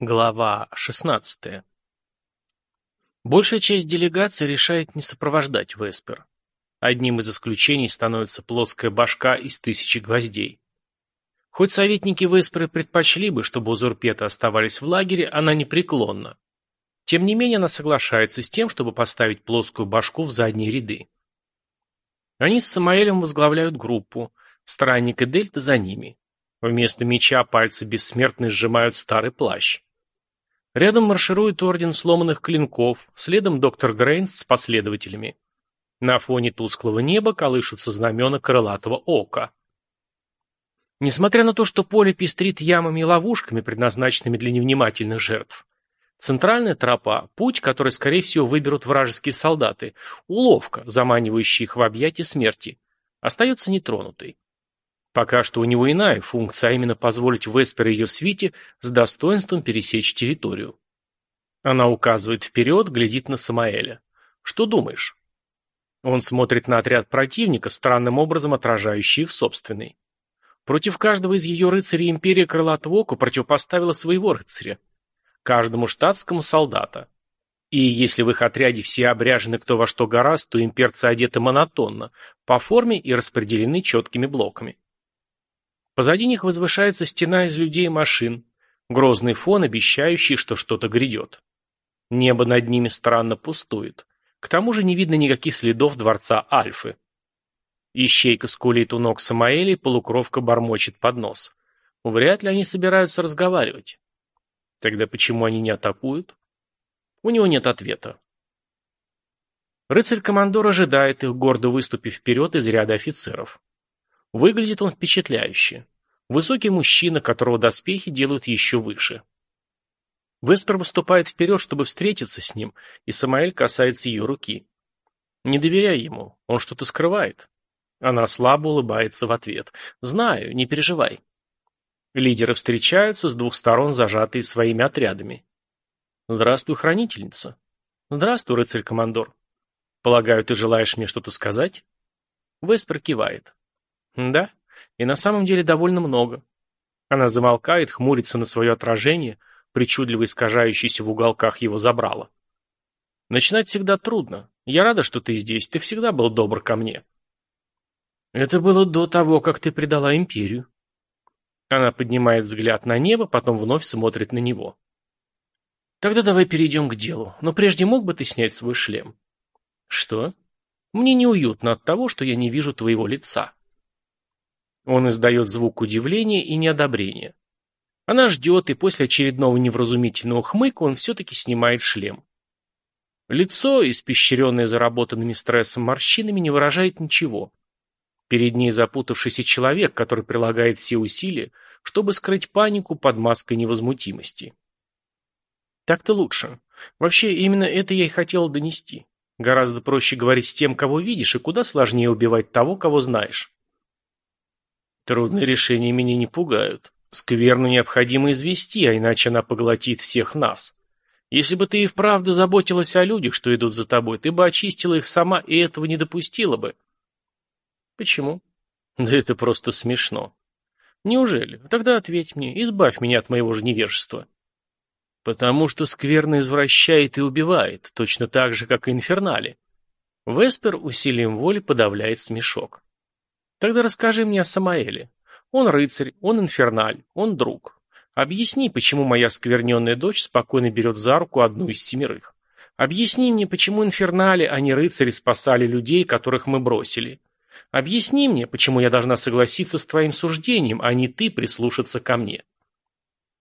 Глава 16. Большая часть делегации решает не сопровождать Веспер. Одним из исключений становится плоская башка из тысячи гвоздей. Хоть советники Весперы предпочли бы, чтобы узурпеты оставались в лагере, она непреклонна. Тем не менее, она соглашается с тем, чтобы поставить плоскую башку в задние ряды. Они с Самаэлем возглавляют группу, странник и Дельта за ними. Вместо меча пальцы бессмертные сжимают старый плащ. Рядом марширует орден сломанных клинков, следом доктор Грейнс с последователями. На фоне тусклого неба колышутся знамена крылатого ока. Несмотря на то, что поле пестрит ямами и ловушками, предназначенными для невнимательных жертв, центральная тропа – путь, который, скорее всего, выберут вражеские солдаты, уловка, заманивающая их в объятия смерти, остается нетронутой. Пока что у него иная функция, а именно позволить Веспер и ее свите с достоинством пересечь территорию. Она указывает вперед, глядит на Самаэля. «Что думаешь?» Он смотрит на отряд противника, странным образом отражающий их собственный. Против каждого из ее рыцарей империя Крылатого Ока противопоставила своего рыцаря. Каждому штатскому солдата. И если в их отряде все обряжены кто во что гораст, то имперцы одеты монотонно, по форме и распределены четкими блоками. Позади них возвышается стена из людей и машин, грозный фон, обещающий, что что-то грядет. Небо над ними странно пустует. К тому же не видно никаких следов дворца Альфы. Ищейка скулит у ног Самаэля и полукровка бормочет под нос. Вряд ли они собираются разговаривать. Тогда почему они не атакуют? У него нет ответа. Рыцарь-командор ожидает их, гордо выступив вперед из ряда офицеров. Выглядит он впечатляюще. Высокий мужчина, которого доспехи делают еще выше. Веспер выступает вперед, чтобы встретиться с ним, и Самаэль касается ее руки. Не доверяй ему, он что-то скрывает. Она слабо улыбается в ответ. «Знаю, не переживай». Лидеры встречаются с двух сторон, зажатые своими отрядами. «Здравствуй, хранительница». «Здравствуй, рыцарь-командор». «Полагаю, ты желаешь мне что-то сказать?» Веспер кивает. Да, и на самом деле довольно много. Она замолкает, хмурится на свое отражение, причудливо искажающееся в уголках его забрала. Начинать всегда трудно. Я рада, что ты здесь, ты всегда был добр ко мне. Это было до того, как ты предала империю. Она поднимает взгляд на небо, потом вновь смотрит на него. Тогда давай перейдем к делу, но прежде мог бы ты снять свой шлем? Что? Мне неуютно от того, что я не вижу твоего лица. Он издает звук удивления и неодобрения. Она ждет, и после очередного невразумительного хмыка он все-таки снимает шлем. Лицо, испещренное заработанными стрессом морщинами, не выражает ничего. Перед ней запутавшийся человек, который прилагает все усилия, чтобы скрыть панику под маской невозмутимости. Так-то лучше. Вообще, именно это я и хотел донести. Гораздо проще говорить с тем, кого видишь, и куда сложнее убивать того, кого знаешь. Трудные решения меня не пугают. Скверну необходимо извести, а иначе она поглотит всех нас. Если бы ты и вправду заботилась о людях, что идут за тобой, ты бы очистила их сама и этого не допустила бы. Почему? Да это просто смешно. Неужели? Тогда ответь мне, избавь меня от моего же невежества. Потому что скверно извращает и убивает, точно так же, как и инфернали. Веспер усилием воли подавляет смешок. Тогда расскажи мне о Самаэле. Он рыцарь, он инферналь, он друг. Объясни, почему моя скверненная дочь спокойно берет за руку одну из семерых. Объясни мне, почему инфернали, а не рыцари спасали людей, которых мы бросили. Объясни мне, почему я должна согласиться с твоим суждением, а не ты прислушаться ко мне.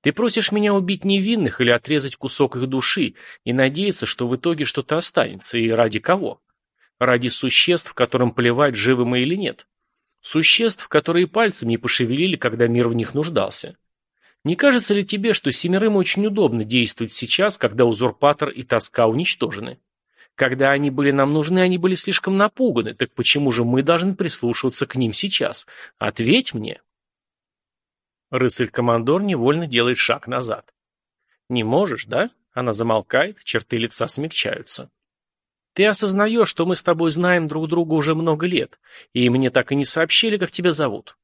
Ты просишь меня убить невинных или отрезать кусок их души и надеяться, что в итоге что-то останется, и ради кого? Ради существ, которым плевать, живы мы или нет. Существ, которые пальцем не пошевелили, когда мир в них нуждался. Не кажется ли тебе, что семерым очень удобно действовать сейчас, когда узурпатор и тоска уничтожены? Когда они были нам нужны, они были слишком напуганы, так почему же мы должны прислушиваться к ним сейчас? Ответь мне. Рыцарь-командор невольно делает шаг назад. Не можешь, да? Она замолкает, черты лица смягчаются. Ты осознаешь, что мы с тобой знаем друг друга уже много лет, и мне так и не сообщили, как тебя зовут.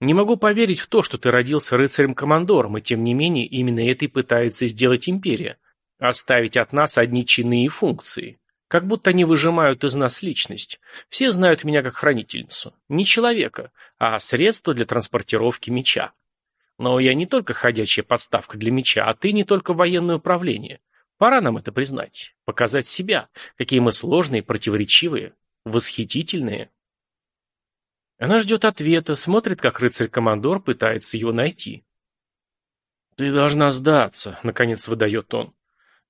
Не могу поверить в то, что ты родился рыцарем-командором, и тем не менее именно это и пытается сделать империя. Оставить от нас одни чины и функции. Как будто они выжимают из нас личность. Все знают меня как хранительницу. Не человека, а средство для транспортировки меча. Но я не только ходячая подставка для меча, а ты не только военное управление. Пора нам это признать. Показать себя. Какие мы сложные, противоречивые, восхитительные. Она ждет ответа, смотрит, как рыцарь-командор пытается его найти. «Ты должна сдаться», — наконец выдает он.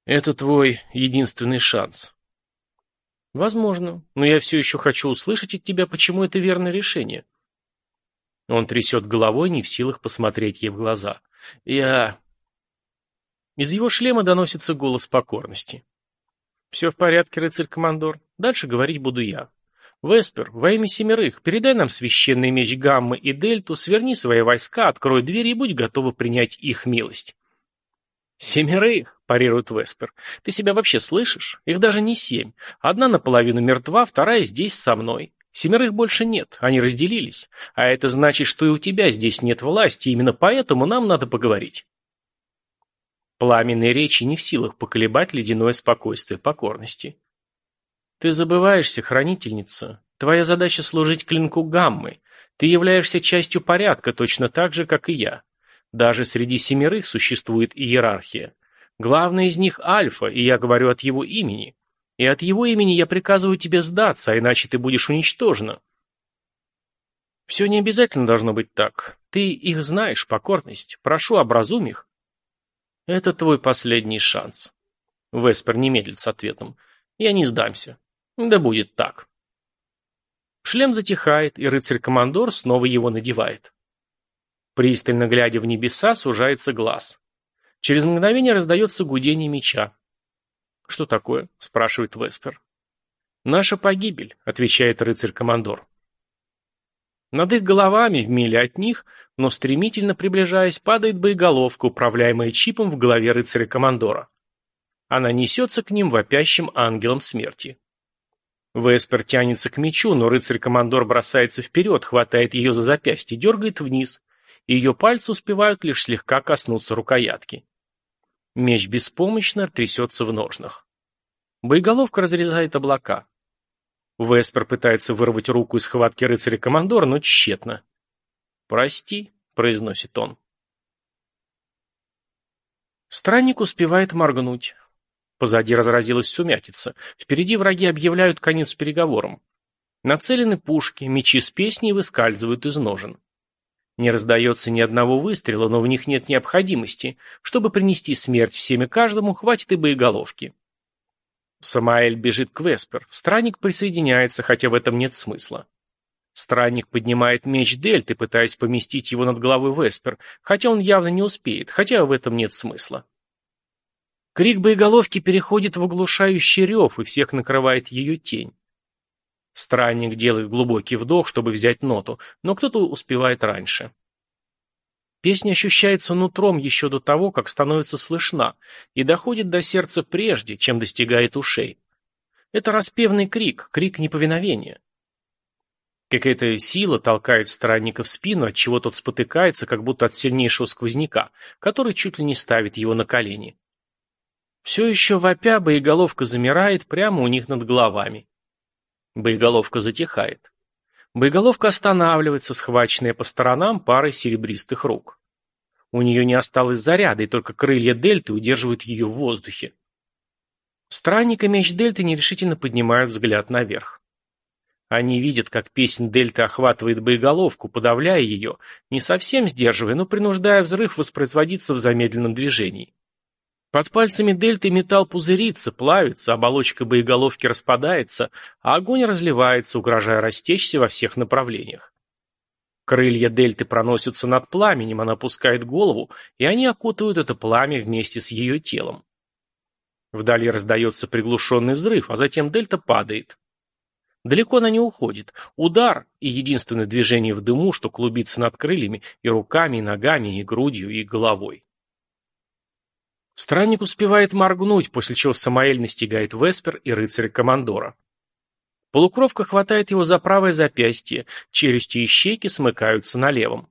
«Это твой единственный шанс». «Возможно, но я все еще хочу услышать от тебя, почему это верное решение». Он трясет головой, не в силах посмотреть ей в глаза. «Я...» Из его шлема доносится голос покорности. «Все в порядке, рыцарь-командор. Дальше говорить буду я. «Веспер, во имя семерых, передай нам священный меч Гаммы и Дельту, сверни свои войска, открой двери и будь готова принять их милость». «Семерых?» – парирует Веспер. «Ты себя вообще слышишь? Их даже не семь. Одна наполовину мертва, вторая здесь со мной. Семерых больше нет, они разделились. А это значит, что и у тебя здесь нет власти, именно поэтому нам надо поговорить». Пламенные речи не в силах поколебать ледяное спокойствие покорности. Ты забываешься, хранительница. Твоя задача служить клинку гаммы. Ты являешься частью порядка, точно так же, как и я. Даже среди семерых существует иерархия. Главный из них Альфа, и я говорю от его имени. И от его имени я приказываю тебе сдаться, а иначе ты будешь уничтожена. Все не обязательно должно быть так. Ты их знаешь, покорность. Прошу, образумь их. Это твой последний шанс. Веспер не медлит с ответом. Я не сдамся. Да будет так. Шлем затихает, и рыцарь-командор снова его надевает. Пристально глядя в небеса, сужается глаз. Через мгновение раздается гудение меча. «Что такое?» – спрашивает Веспер. «Наша погибель», – отвечает рыцарь-командор. Над их головами, в миле от них, но стремительно приближаясь, падает боеголовка, управляемая чипом в голове рыцаря-командора. Она несется к ним вопящим ангелом смерти. Веспер тянется к мечу, но рыцарь-командор бросается вперед, хватает ее за запястье, дергает вниз, и ее пальцы успевают лишь слегка коснуться рукоятки. Меч беспомощно трясется в ножнах. Боеголовка разрезает облака. Веспер пытается вырвать руку из схватки рыцаря-командора, но тщетно. «Прости», — произносит он. Странник успевает моргнуть. Позади разразилась сумятица. Впереди враги объявляют конец переговорам. Нацелены пушки, мечи с песней выскальзывают из ножен. Не раздается ни одного выстрела, но в них нет необходимости. Чтобы принести смерть всем и каждому, хватит и боеголовки. Самаэль бежит к Веспер. Странник присоединяется, хотя в этом нет смысла. Странник поднимает меч Дельты, пытаясь поместить его над головой Веспер, хотя он явно не успеет, хотя в этом нет смысла. Крик боеголовки переходит в оглушающий рев, и всех накрывает ее тень. Странник делает глубокий вдох, чтобы взять ноту, но кто-то успевает раньше. Песня ощущается нутром еще до того, как становится слышна, и доходит до сердца прежде, чем достигает ушей. Это распевный крик, крик неповиновения. Какая-то сила толкает странника в спину, от чего тот спотыкается, как будто от сильнейшего сквозняка, который чуть ли не ставит его на колени. Все еще вопя, боеголовка замирает прямо у них над головами. Боеголовка затихает. Боеголовка останавливается, схваченная по сторонам парой серебристых рук. У нее не осталось заряда, и только крылья дельты удерживают ее в воздухе. Странник и меч дельты нерешительно поднимают взгляд наверх. Они видят, как песнь дельты охватывает боеголовку, подавляя ее, не совсем сдерживая, но принуждая взрыв воспроизводиться в замедленном движении. Под пальцами дельты металл пузырится, плавится, оболочка боеголовки распадается, а огонь разливается, угрожая растечься во всех направлениях. Крылья дельты проносятся над пламенем, она опускает голову, и они окутывают это пламя вместе с ее телом. Вдали раздается приглушенный взрыв, а затем дельта падает. Далеко она не уходит. Удар и единственное движение в дыму, что клубится над крыльями, и руками, и ногами, и грудью, и головой. Странник успевает моргнуть, после чего Самаэль настигает Веспер и рыцаря-командора. Полукровка хватает его за правое запястье, челюсти и щеки смыкаются на левом.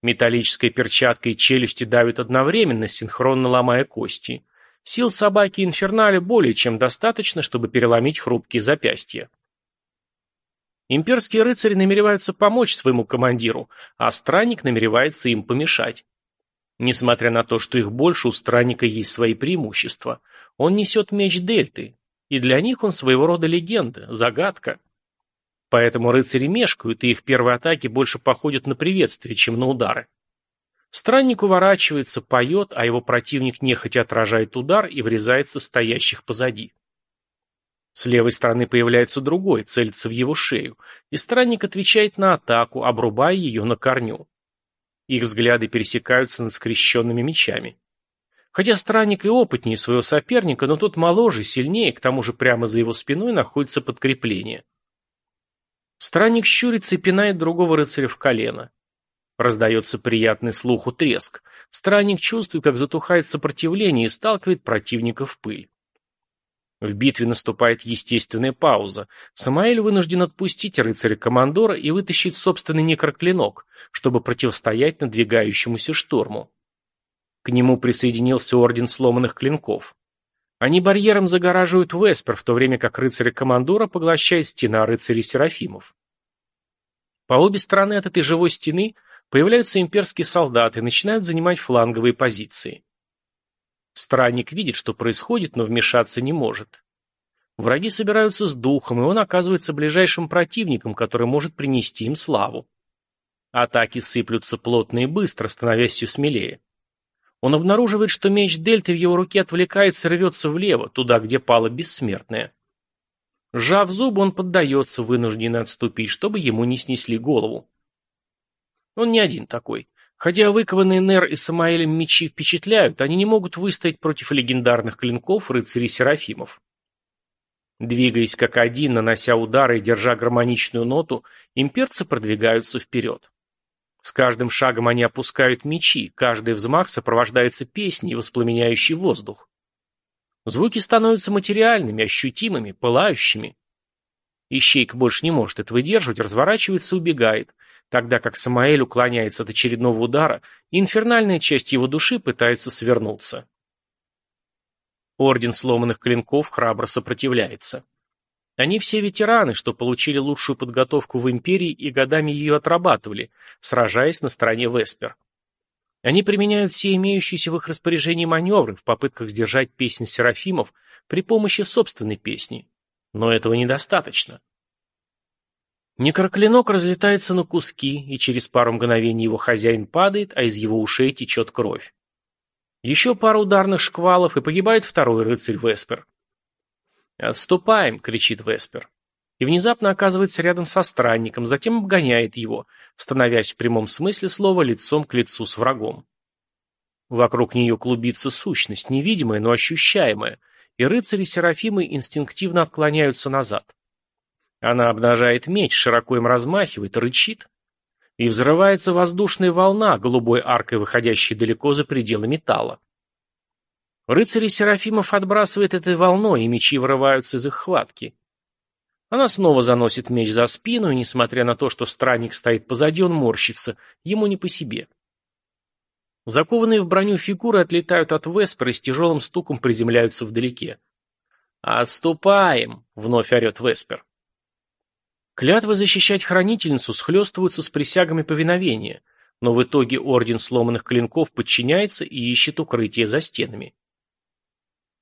Металлическая перчатка и челюсти давят одновременно, синхронно ломая кости. Сил собаки инфернали более чем достаточно, чтобы переломить хрупкие запястья. Имперские рыцари намереваются помочь своему командиру, а странник намеревается им помешать. Несмотря на то, что их больше, у странника есть свои преимущества. Он несет меч Дельты, и для них он своего рода легенда, загадка. Поэтому рыцари мешкают, и их первые атаки больше походят на приветствие, чем на удары. Странник уворачивается, поет, а его противник нехотя отражает удар и врезается в стоящих позади. С левой стороны появляется другой, целится в его шею, и странник отвечает на атаку, обрубая ее на корню. Их взгляды пересекаются над скрещенными мечами. Хотя странник и опытнее своего соперника, но тот моложе, сильнее, к тому же прямо за его спиной находится подкрепление. Странник щурится и пинает другого рыцаря в колено. Раздается приятный слуху треск. Странник чувствует, как затухает сопротивление и сталкивает противника в пыль. В битве наступает естественная пауза. Самаэль вынужден отпустить рыцаря-командора и вытащить собственный некроклинок, чтобы противостоять надвигающемуся шторму. К нему присоединился Орден Сломанных Клинков. Они барьером загораживают Веспер, в то время как рыцаря-командора поглощает стена рыцарей-серафимов. По обе стороны от этой живой стены появляются имперские солдаты и начинают занимать фланговые позиции. Странник видит, что происходит, но вмешаться не может. Враги собираются с духом, и он оказывается ближайшим противником, который может принести им славу. Атаки сыплются плотно и быстро, становясь все смелее. Он обнаруживает, что меч Дельты в его руке отвлекается и рвется влево, туда, где пала бессмертная. Сжав зубы, он поддается, вынужденно отступить, чтобы ему не снесли голову. Он не один такой. Хотя выкованные Нер и Самаэлем мечи впечатляют, они не могут выстоять против легендарных клинков рыцарей Серафимов. Двигаясь как один, нанося удары и держа гармоничную ноту, имперцы продвигаются вперед. С каждым шагом они опускают мечи, каждый взмах сопровождается песней, воспламеняющей воздух. Звуки становятся материальными, ощутимыми, пылающими. Ищейка больше не может это выдерживать, разворачивается и убегает, тогда как Самаэль уклоняется от очередного удара, и инфернальная часть его души пытается свернуться. Орден сломанных клинков храбро сопротивляется. Они все ветераны, что получили лучшую подготовку в Империи и годами ее отрабатывали, сражаясь на стороне Веспер. Они применяют все имеющиеся в их распоряжении маневры в попытках сдержать песнь Серафимов при помощи собственной песни. Но этого недостаточно. Некроклинок разлетается на куски, и через пару мгновений его хозяин падает, а из его ушей течет кровь. Еще пару ударных шквалов, и погибает второй рыцарь Веспер. «Отступаем!» — кричит Веспер. И внезапно оказывается рядом со странником, затем обгоняет его, становясь в прямом смысле слова лицом к лицу с врагом. Вокруг нее клубится сущность, невидимая, но ощущаемая, и рыцари Серафимы инстинктивно отклоняются назад. Она обнажает меч, широко им размахивает, рычит. И взрывается воздушная волна, голубой аркой выходящей далеко за пределы металла. Рыцари Серафимов отбрасывает этой волной, и мечи вырываются из их хватки. Она снова заносит меч за спину, и, несмотря на то, что странник стоит позади, он морщится, ему не по себе. Закованные в броню фигуры отлетают от Веспера и с тяжелым стуком приземляются вдалеке. «Отступаем!» — вновь орет Веспер. Клятвы защищать хранительницу схлестываются с присягами повиновения, но в итоге Орден Сломанных Клинков подчиняется и ищет укрытие за стенами.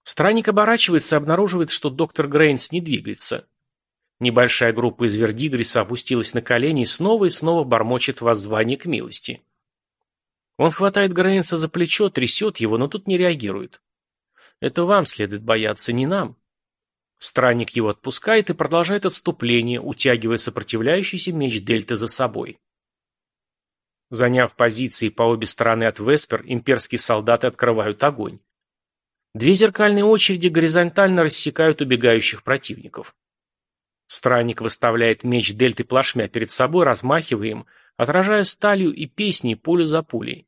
Странник оборачивается и обнаруживает, что доктор Грейнс не двигается. Небольшая группа из Вердигриса опустилась на колени и снова и снова бормочет воззвание к милости. Он хватает Грейнса за плечо, трясет его, но тут не реагирует. Это вам следует бояться, не нам. Странник его отпускает и продолжает отступление, утягивая сопротивляющийся меч Дельты за собой. Заняв позиции по обе стороны от Веспер, имперские солдаты открывают огонь. Две зеркальные очереди горизонтально рассекают убегающих противников. Странник выставляет меч Дельты плашмя перед собой, размахивая им, отражая сталью и песней пулю за пулей.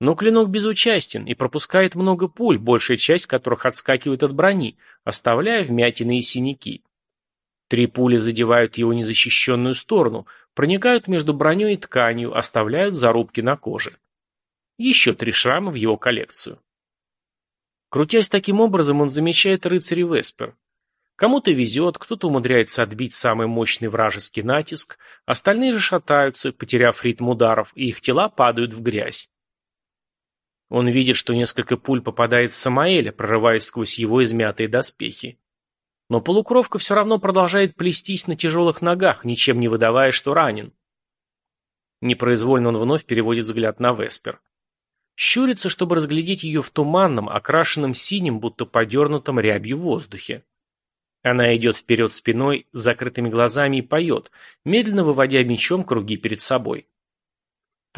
Но клинок безучастен и пропускает много пуль, большая часть которых отскакивает от брони, оставляя вмятины и синяки. Три пули задевают его незащищенную сторону, проникают между броней и тканью, оставляют зарубки на коже. Еще три шрама в его коллекцию. Крутясь таким образом, он замечает рыцарей Веспер. Кому-то везет, кто-то умудряется отбить самый мощный вражеский натиск, остальные же шатаются, потеряв ритм ударов, и их тела падают в грязь. Он видит, что несколько пуль попадает в Самаэля, прорываясь сквозь его измятые доспехи. Но полукровка все равно продолжает плестись на тяжелых ногах, ничем не выдавая, что ранен. Непроизвольно он вновь переводит взгляд на Веспер. Щурится, чтобы разглядеть ее в туманном, окрашенном синим, будто подернутом рябью воздухе. Она идет вперед спиной, с закрытыми глазами и поет, медленно выводя мечом круги перед собой.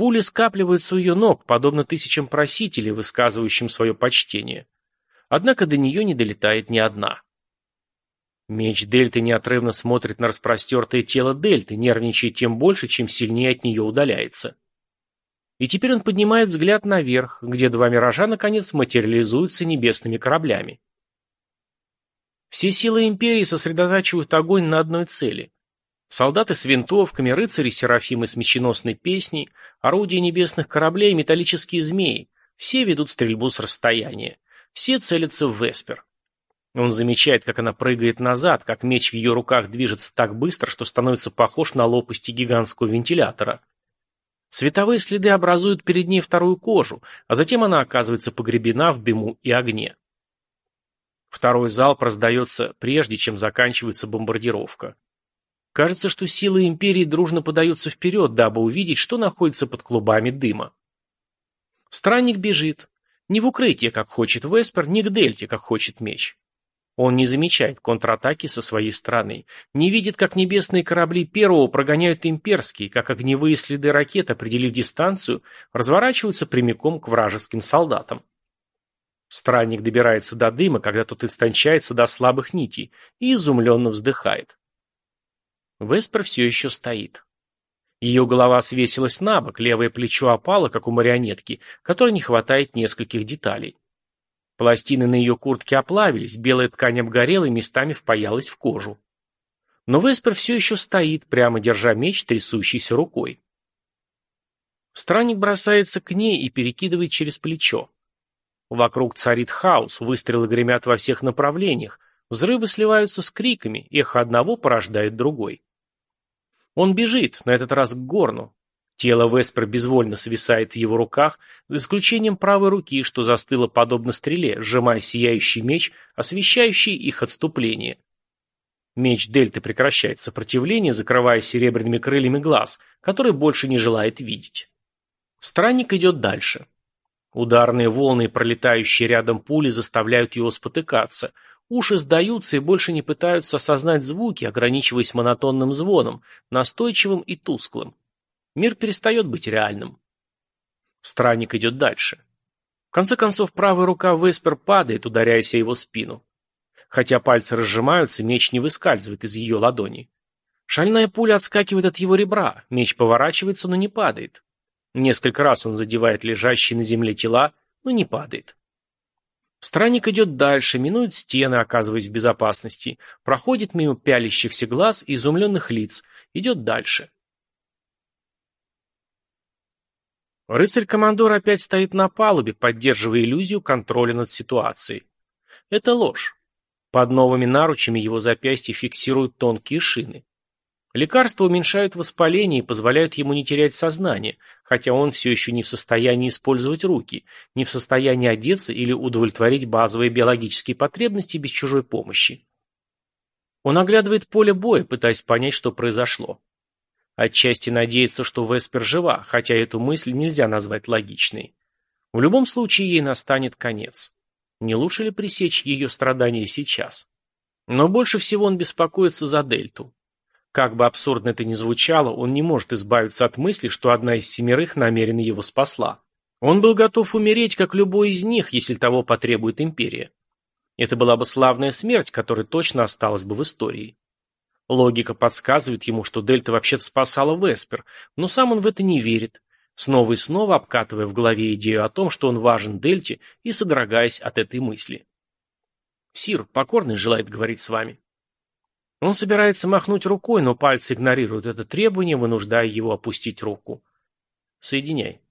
Пули скапливаются у ее ног, подобно тысячам просителей, высказывающим свое почтение. Однако до нее не долетает ни одна. Меч Дельты неотрывно смотрит на распростертое тело Дельты, нервничая тем больше, чем сильнее от нее удаляется. И теперь он поднимает взгляд наверх, где два миража, наконец, материализуются небесными кораблями. Все силы империи сосредотачивают огонь на одной цели. Солдаты с винтовками, рыцари Серафимы с меченосной песней, орудия небесных кораблей, металлические змеи. Все ведут стрельбу с расстояния. Все целятся в Веспер. Он замечает, как она прыгает назад, как меч в ее руках движется так быстро, что становится похож на лопасти гигантского вентилятора. Световые следы образуют перед ней вторую кожу, а затем она оказывается погребена в дыму и огне. Второй залп раздается прежде, чем заканчивается бомбардировка. Кажется, что силы империи дружно подаются вперед, дабы увидеть, что находится под клубами дыма. Странник бежит. Не в укрытие, как хочет Веспер, не к дельте, как хочет меч. Он не замечает контратаки со своей стороны, не видит, как небесные корабли первого прогоняют имперские, как огневые следы ракет, определив дистанцию, разворачиваются прямиком к вражеским солдатам. Странник добирается до дыма, когда тот истончается до слабых нитей, и изумленно вздыхает. Веспер все еще стоит. Ее голова свесилась на бок, левое плечо опало, как у марионетки, которой не хватает нескольких деталей. Пластины на ее куртке оплавились, белая ткань обгорела и местами впаялась в кожу. Но Веспер все еще стоит, прямо держа меч трясущейся рукой. Странник бросается к ней и перекидывает через плечо. Вокруг царит хаос, выстрелы гремят во всех направлениях, взрывы сливаются с криками, эхо одного порождает другой. Он бежит, на этот раз к горну. Тело Веспер безвольно свисает в его руках, за исключением правой руки, что застыло подобно стреле, сжимая сияющий меч, освещающий их отступление. Меч Дельты прекращает сопротивление, закрывая серебряными крыльями глаз, который больше не желает видеть. Странник идет дальше. Ударные волны и пролетающие рядом пули заставляют его спотыкаться. Уши сдаются и больше не пытаются осознать звуки, ограничиваясь монотонным звоном, настойчивым и тусклым. Мир перестает быть реальным. Странник идет дальше. В конце концов, правая рука Веспер падает, ударяясь о его спину. Хотя пальцы разжимаются, меч не выскальзывает из ее ладони. Шальная пуля отскакивает от его ребра, меч поворачивается, но не падает. Несколько раз он задевает лежащие на земле тела, но не падает. Странник идет дальше, минует стены, оказываясь в безопасности, проходит мимо пялящихся глаз и изумленных лиц, идет дальше. Рыцарь-командор опять стоит на палубе, поддерживая иллюзию контроля над ситуацией. Это ложь. Под новыми наручами его запястья фиксируют тонкие шины. Лекарства уменьшают воспаление и позволяют ему не терять сознание, хотя он все еще не в состоянии использовать руки, не в состоянии одеться или удовлетворить базовые биологические потребности без чужой помощи. Он оглядывает поле боя, пытаясь понять, что произошло. Отчасти надеется, что Веспер жива, хотя эту мысль нельзя назвать логичной. В любом случае ей настанет конец. Не лучше ли пресечь ее страдания сейчас? Но больше всего он беспокоится за Дельту. Как бы абсурдно это ни звучало, он не может избавиться от мысли, что одна из семерых намеренно его спасла. Он был готов умереть, как любой из них, если того потребует империя. Это была бы славная смерть, которая точно осталась бы в истории. Логика подсказывает ему, что Дельта вообще-то спасала Веспер, но сам он в это не верит, снова и снова обкатывая в голове идею о том, что он важен Дельте и содрогаясь от этой мысли. «Сир, покорный желает говорить с вами». Он собирается махнуть рукой, но пальцы игнорируют это требование, вынуждая его опустить руку. Соединяй.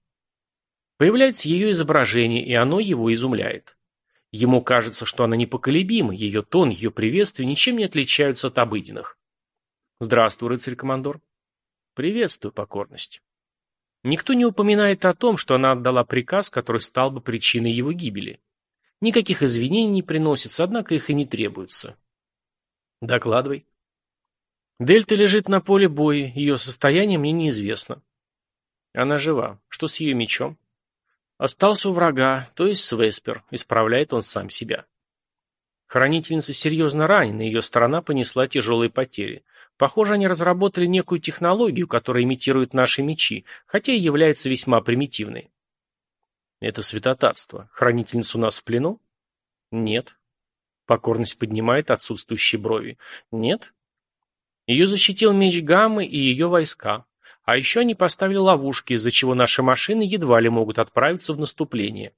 Появляется ее изображение, и оно его изумляет. Ему кажется, что она непоколебима, ее тон, ее приветствие ничем не отличаются от обыденных. Здравствуй, рыцарь-командор. Приветствую, покорность. Никто не упоминает о том, что она отдала приказ, который стал бы причиной его гибели. Никаких извинений не приносится, однако их и не требуется. Докладывай. Дельта лежит на поле боя, ее состояние мне неизвестно. Она жива. Что с ее мечом? Остался у врага, то есть с исправляет он сам себя. Хранительница серьезно ранена, ее сторона понесла тяжелые потери. Похоже, они разработали некую технологию, которая имитирует наши мечи, хотя и является весьма примитивной. Это святотатство. Хранительница у нас в плену? Нет. Покорность поднимает отсутствующие брови. Нет. Ее защитил меч Гаммы и ее войска. А еще они поставили ловушки, из-за чего наши машины едва ли могут отправиться в наступление.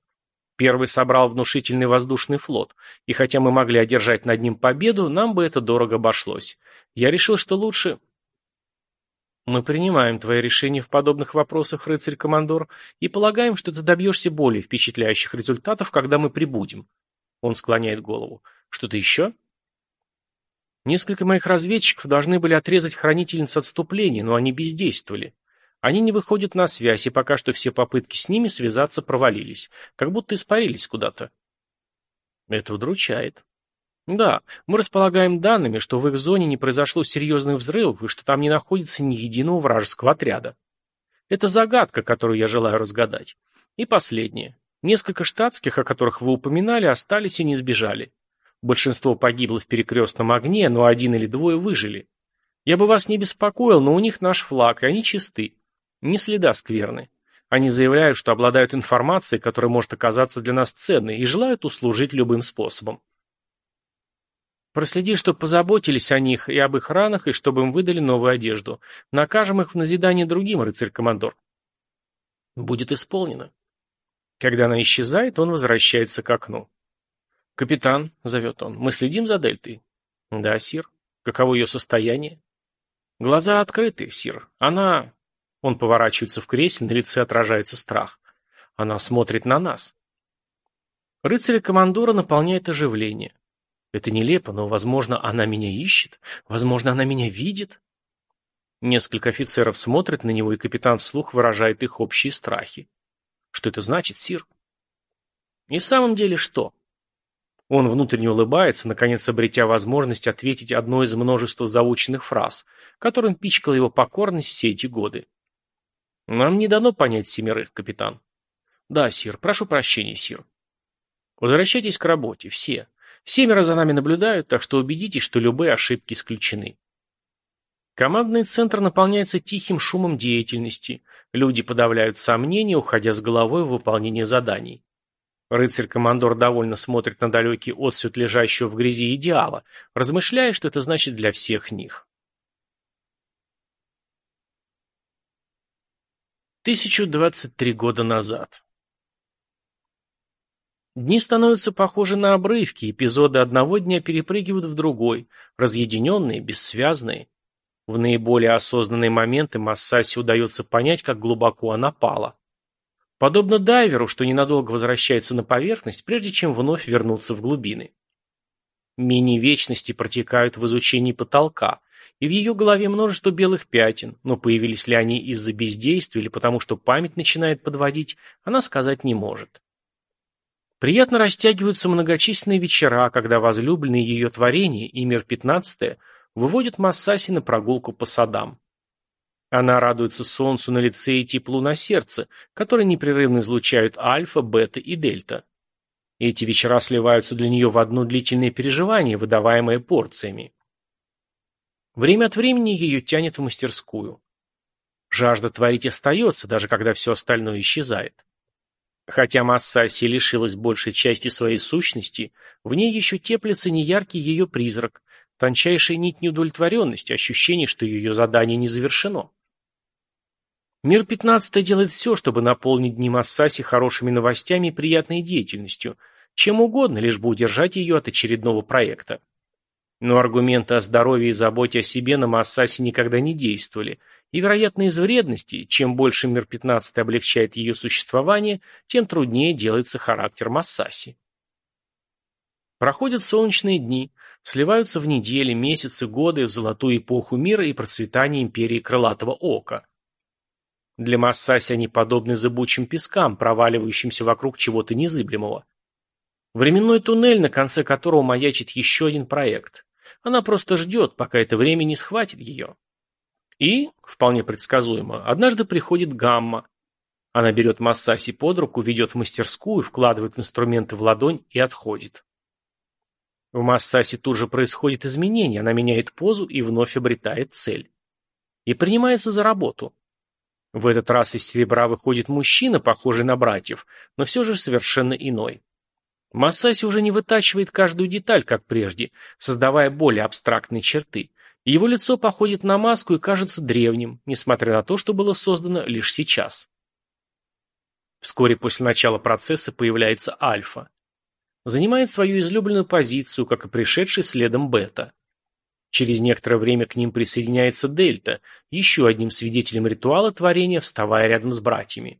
Первый собрал внушительный воздушный флот, и хотя мы могли одержать над ним победу, нам бы это дорого обошлось. Я решил, что лучше... Мы принимаем твои решения в подобных вопросах, рыцарь-командор, и полагаем, что ты добьешься более впечатляющих результатов, когда мы прибудем. Он склоняет голову. Что-то еще? Несколько моих разведчиков должны были отрезать хранительниц отступления, но они бездействовали. Они не выходят на связь, и пока что все попытки с ними связаться провалились, как будто испарились куда-то. Это удручает. Да, мы располагаем данными, что в их зоне не произошло серьезных взрывов и что там не находится ни единого вражеского отряда. Это загадка, которую я желаю разгадать. И последнее. Несколько штатских, о которых вы упоминали, остались и не сбежали. Большинство погибло в перекрестном огне, но один или двое выжили. Я бы вас не беспокоил, но у них наш флаг, и они чисты. Ни следа скверны. Они заявляют, что обладают информацией, которая может оказаться для нас ценной, и желают услужить любым способом. Проследи, чтобы позаботились о них и об их ранах, и чтобы им выдали новую одежду. Накажем их в назидание другим, рыцарь-командор. Будет исполнено. Когда она исчезает, он возвращается к окну. «Капитан», — зовет он, — «мы следим за Дельтой». «Да, Сир. Каково ее состояние?» «Глаза открыты, Сир. Она...» Он поворачивается в кресле, на лице отражается страх. «Она смотрит на нас». Рыцаря-командора наполняет оживление. Это нелепо, но, возможно, она меня ищет. Возможно, она меня видит. Несколько офицеров смотрят на него, и капитан вслух выражает их общие страхи. Что это значит, Сир? И в самом деле что? Он внутренне улыбается, наконец обретя возможность ответить одной из множества заученных фраз, которым пичкала его покорность все эти годы. «Нам не дано понять семерых, капитан». «Да, сир. Прошу прощения, сир». «Возвращайтесь к работе. Все. Семеро за нами наблюдают, так что убедитесь, что любые ошибки исключены». Командный центр наполняется тихим шумом деятельности. Люди подавляют сомнения, уходя с головой в выполнение заданий. Рыцарь-командор довольно смотрит на далекий отсвет лежащего в грязи идеала, размышляя, что это значит для всех них. 1023 года назад. Дни становятся похожи на обрывки, эпизоды одного дня перепрыгивают в другой, разъединенные, бессвязные. В наиболее осознанные моменты Массаси удается понять, как глубоко она пала. Подобно дайверу, что ненадолго возвращается на поверхность, прежде чем вновь вернуться в глубины. Мини-вечности протекают в изучении потолка, и в ее голове множество белых пятен, но появились ли они из-за бездействия или потому, что память начинает подводить, она сказать не может. Приятно растягиваются многочисленные вечера, когда возлюбленные ее творения и мир пятнадцатое выводят Массаси на прогулку по садам. Она радуется солнцу на лице и теплу на сердце, которые непрерывно излучают альфа, бета и дельта. Эти вечера сливаются для нее в одно длительное переживание, выдаваемое порциями. Время от времени ее тянет в мастерскую. Жажда творить остается, даже когда все остальное исчезает. Хотя Массаси лишилась большей части своей сущности, в ней еще теплится неяркий ее призрак, тончайшая нить неудовлетворенности, ощущение, что ее задание не завершено. Мир 15 делает все, чтобы наполнить дни Массаси хорошими новостями и приятной деятельностью, чем угодно, лишь бы удержать ее от очередного проекта. Но аргументы о здоровье и заботе о себе на Массасе никогда не действовали, и, вероятно, из вредности, чем больше мир 15 облегчает ее существование, тем труднее делается характер Массаси. Проходят солнечные дни, сливаются в недели, месяцы, годы в золотую эпоху мира и процветания империи Крылатого Ока. Для Массаси они подобны зыбучим пескам, проваливающимся вокруг чего-то незыблемого. Временной туннель, на конце которого маячит еще один проект. Она просто ждет, пока это время не схватит ее. И, вполне предсказуемо, однажды приходит Гамма. Она берет Массаси под руку, ведет в мастерскую, вкладывает инструменты в ладонь и отходит. В Массасе тут же происходит изменение, она меняет позу и вновь обретает цель. И принимается за работу. В этот раз из серебра выходит мужчина, похожий на братьев, но все же совершенно иной. Массаси уже не вытачивает каждую деталь, как прежде, создавая более абстрактные черты. Его лицо походит на маску и кажется древним, несмотря на то, что было создано лишь сейчас. Вскоре после начала процесса появляется альфа занимает свою излюбленную позицию, как и пришедший следом бета. Через некоторое время к ним присоединяется дельта, еще одним свидетелем ритуала творения, вставая рядом с братьями.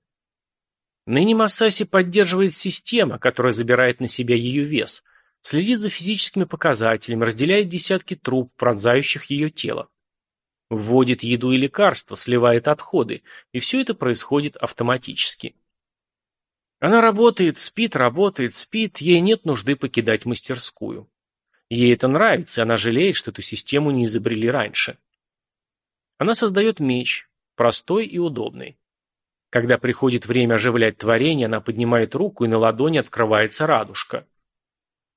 Ныне Масаси поддерживает система, которая забирает на себя ее вес, следит за физическими показателями, разделяет десятки труб, пронзающих ее тело. Вводит еду и лекарства, сливает отходы, и все это происходит автоматически. Она работает, спит, работает, спит, ей нет нужды покидать мастерскую. Ей это нравится, и она жалеет, что эту систему не изобрели раньше. Она создает меч, простой и удобный. Когда приходит время оживлять творение, она поднимает руку, и на ладони открывается радужка.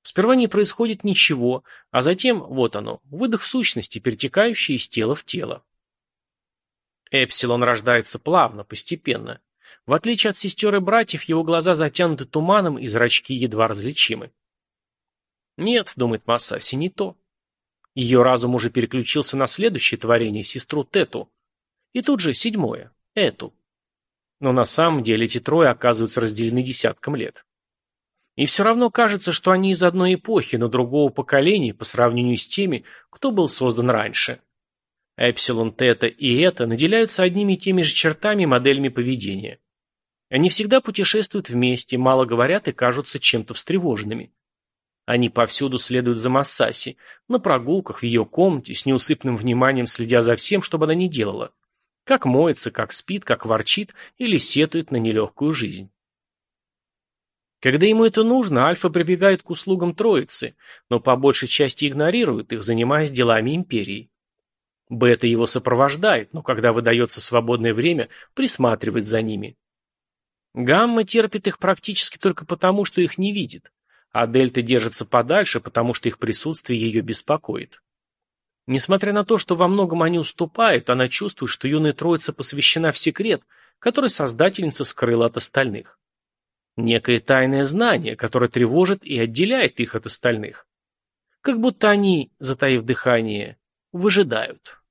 Сперва не происходит ничего, а затем, вот оно, выдох сущности, перетекающий из тела в тело. Эпсилон рождается плавно, постепенно. В отличие от сестер и братьев, его глаза затянуты туманом и зрачки едва различимы. Нет, думает Массаси, не то. Ее разум уже переключился на следующее творение, сестру Тету. И тут же седьмое, Эту. Но на самом деле эти трое оказываются разделены десятком лет. И все равно кажется, что они из одной эпохи, но другого поколения по сравнению с теми, кто был создан раньше. Эпсилон, Тета и Эта наделяются одними и теми же чертами и моделями поведения. Они всегда путешествуют вместе, мало говорят и кажутся чем-то встревоженными. Они повсюду следуют за Массаси, на прогулках, в ее комнате, с неусыпным вниманием следя за всем, что бы она ни делала. Как моется, как спит, как ворчит или сетует на нелегкую жизнь. Когда ему это нужно, Альфа прибегает к услугам Троицы, но по большей части игнорирует их, занимаясь делами Империи. Бета его сопровождает, но когда выдается свободное время, присматривает за ними. Гамма терпит их практически только потому, что их не видит, а дельта держится подальше, потому что их присутствие ее беспокоит. Несмотря на то, что во многом они уступают, она чувствует, что юная троица посвящена в секрет, который создательница скрыла от остальных. Некое тайное знание, которое тревожит и отделяет их от остальных. Как будто они, затаив дыхание, выжидают.